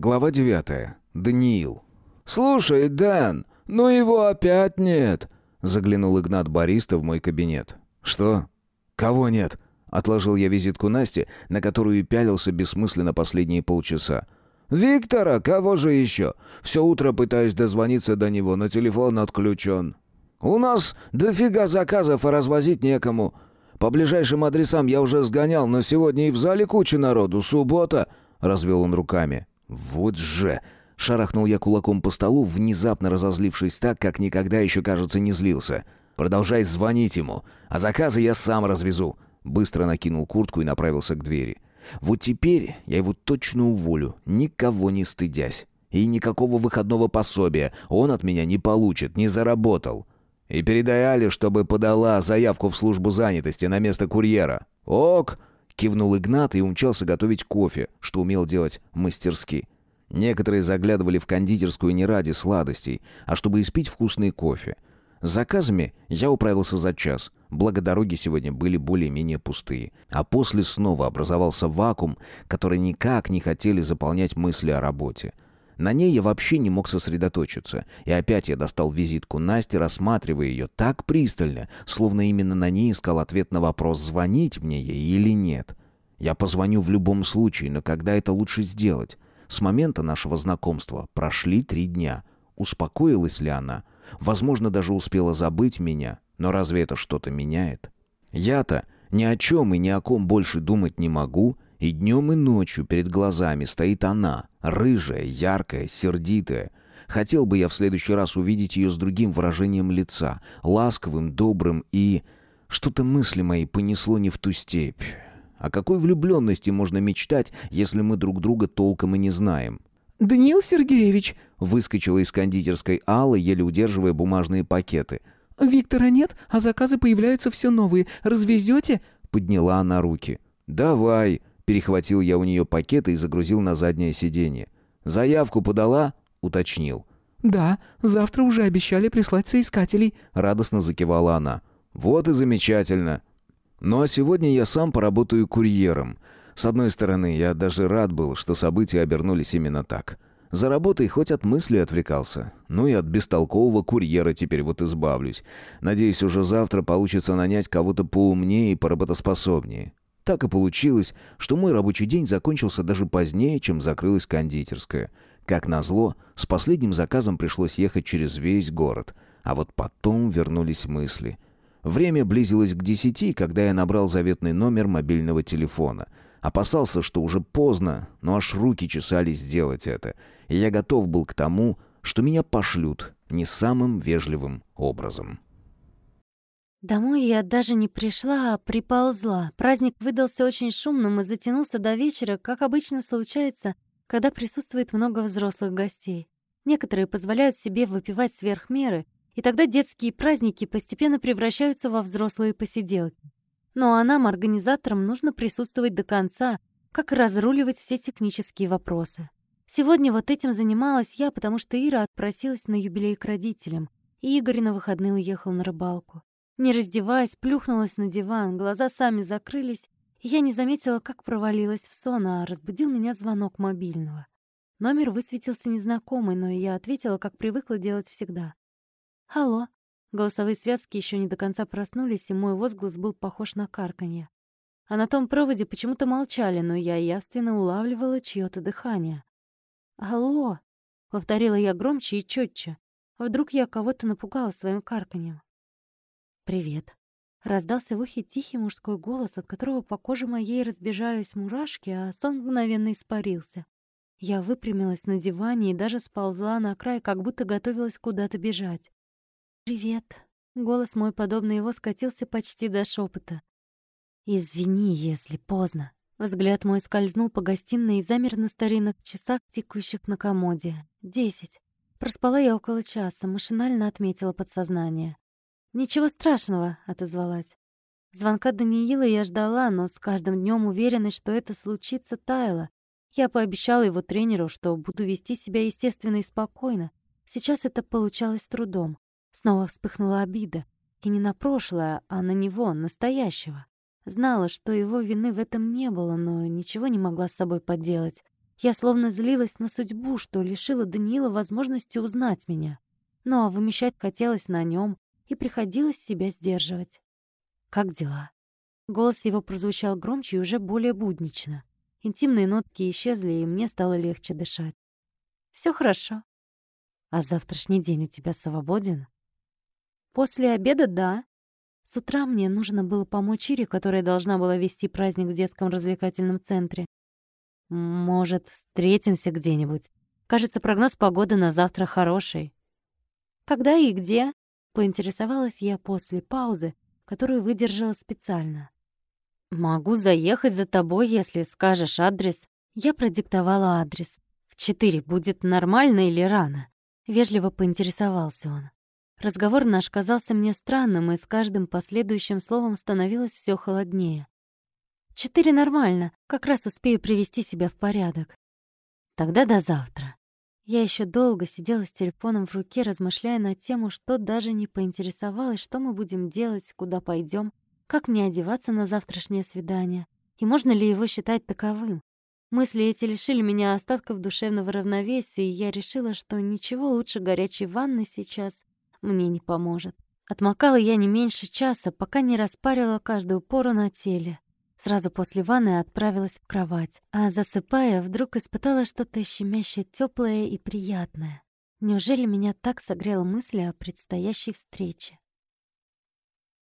Глава 9. Даниил. «Слушай, Дэн, ну его опять нет!» Заглянул Игнат Бориста в мой кабинет. «Что? Кого нет?» Отложил я визитку Насти, на которую пялился бессмысленно последние полчаса. «Виктора, кого же еще? Все утро пытаюсь дозвониться до него, но телефон отключен. У нас дофига заказов, а развозить некому. По ближайшим адресам я уже сгонял, но сегодня и в зале куча народу, суббота!» Развел он руками. «Вот же!» Шарахнул я кулаком по столу, внезапно разозлившись так, как никогда еще, кажется, не злился. «Продолжай звонить ему, а заказы я сам развезу». Быстро накинул куртку и направился к двери. «Вот теперь я его точно уволю, никого не стыдясь. И никакого выходного пособия он от меня не получит, не заработал. И передай Але, чтобы подала заявку в службу занятости на место курьера». «Ок!» — кивнул Игнат и умчался готовить кофе, что умел делать мастерски. Некоторые заглядывали в кондитерскую не ради сладостей, а чтобы испить вкусный кофе. С заказами я управился за час, благо дороги сегодня были более-менее пустые. А после снова образовался вакуум, который никак не хотели заполнять мысли о работе. На ней я вообще не мог сосредоточиться. И опять я достал визитку Насти, рассматривая ее так пристально, словно именно на ней искал ответ на вопрос, звонить мне ей или нет. Я позвоню в любом случае, но когда это лучше сделать? С момента нашего знакомства прошли три дня. Успокоилась ли она? Возможно, даже успела забыть меня. Но разве это что-то меняет? Я-то ни о чем и ни о ком больше думать не могу, и днем и ночью перед глазами стоит она, рыжая, яркая, сердитая. Хотел бы я в следующий раз увидеть ее с другим выражением лица, ласковым, добрым и... Что-то мысли мои понесло не в ту степь. О какой влюбленности можно мечтать, если мы друг друга толком и не знаем? «Даниил Сергеевич!» — выскочила из кондитерской Алла, еле удерживая бумажные пакеты. «Виктора нет, а заказы появляются все новые. Развезете?» — подняла она руки. «Давай!» — перехватил я у нее пакеты и загрузил на заднее сиденье. «Заявку подала?» — уточнил. «Да, завтра уже обещали прислать соискателей», — радостно закивала она. «Вот и замечательно. Ну а сегодня я сам поработаю курьером. С одной стороны, я даже рад был, что события обернулись именно так. За работой хоть от мысли отвлекался. Ну и от бестолкового курьера теперь вот избавлюсь. Надеюсь, уже завтра получится нанять кого-то поумнее и поработоспособнее. Так и получилось, что мой рабочий день закончился даже позднее, чем закрылась кондитерская. Как назло, с последним заказом пришлось ехать через весь город. А вот потом вернулись мысли — Время близилось к десяти, когда я набрал заветный номер мобильного телефона. Опасался, что уже поздно, но аж руки чесались сделать это. И я готов был к тому, что меня пошлют не самым вежливым образом. Домой я даже не пришла, а приползла. Праздник выдался очень шумным и затянулся до вечера, как обычно случается, когда присутствует много взрослых гостей. Некоторые позволяют себе выпивать сверх меры — и тогда детские праздники постепенно превращаются во взрослые посиделки. Ну а нам, организаторам, нужно присутствовать до конца, как разруливать все технические вопросы. Сегодня вот этим занималась я, потому что Ира отпросилась на юбилей к родителям, и Игорь на выходные уехал на рыбалку. Не раздеваясь, плюхнулась на диван, глаза сами закрылись, и я не заметила, как провалилась в сон, а разбудил меня звонок мобильного. Номер высветился незнакомый, но я ответила, как привыкла делать всегда. «Алло». Голосовые связки еще не до конца проснулись, и мой возглас был похож на карканье. А на том проводе почему-то молчали, но я явственно улавливала чье-то дыхание. «Алло!» — повторила я громче и четче. Вдруг я кого-то напугала своим карканьем. «Привет!» — раздался в ухе тихий мужской голос, от которого по коже моей разбежались мурашки, а сон мгновенно испарился. Я выпрямилась на диване и даже сползла на край, как будто готовилась куда-то бежать. «Привет». Голос мой, подобно его, скатился почти до шепота. «Извини, если поздно». Взгляд мой скользнул по гостиной и замер на старинных часах, тикающих на комоде. Десять. Проспала я около часа, машинально отметила подсознание. «Ничего страшного», — отозвалась. Звонка Даниила я ждала, но с каждым днем уверенность, что это случится, таяла. Я пообещала его тренеру, что буду вести себя естественно и спокойно. Сейчас это получалось трудом. Снова вспыхнула обида. И не на прошлое, а на него, настоящего. Знала, что его вины в этом не было, но ничего не могла с собой поделать. Я словно злилась на судьбу, что лишила Даниила возможности узнать меня. Ну а вымещать хотелось на нем, и приходилось себя сдерживать. «Как дела?» Голос его прозвучал громче и уже более буднично. Интимные нотки исчезли, и мне стало легче дышать. Все хорошо. А завтрашний день у тебя свободен?» «После обеда — да. С утра мне нужно было помочь Ире, которая должна была вести праздник в детском развлекательном центре. Может, встретимся где-нибудь? Кажется, прогноз погоды на завтра хороший. Когда и где? Поинтересовалась я после паузы, которую выдержала специально. Могу заехать за тобой, если скажешь адрес. Я продиктовала адрес. В четыре будет нормально или рано? Вежливо поинтересовался он. Разговор наш казался мне странным, и с каждым последующим словом становилось все холоднее. «Четыре нормально, как раз успею привести себя в порядок. Тогда до завтра». Я еще долго сидела с телефоном в руке, размышляя на тему, что даже не поинтересовалась, что мы будем делать, куда пойдем, как мне одеваться на завтрашнее свидание, и можно ли его считать таковым. Мысли эти лишили меня остатков душевного равновесия, и я решила, что ничего лучше горячей ванны сейчас мне не поможет. Отмокала я не меньше часа, пока не распарила каждую пору на теле. Сразу после ванны отправилась в кровать, а засыпая, вдруг испытала что-то щемящее, теплое и приятное. Неужели меня так согрела мысль о предстоящей встрече?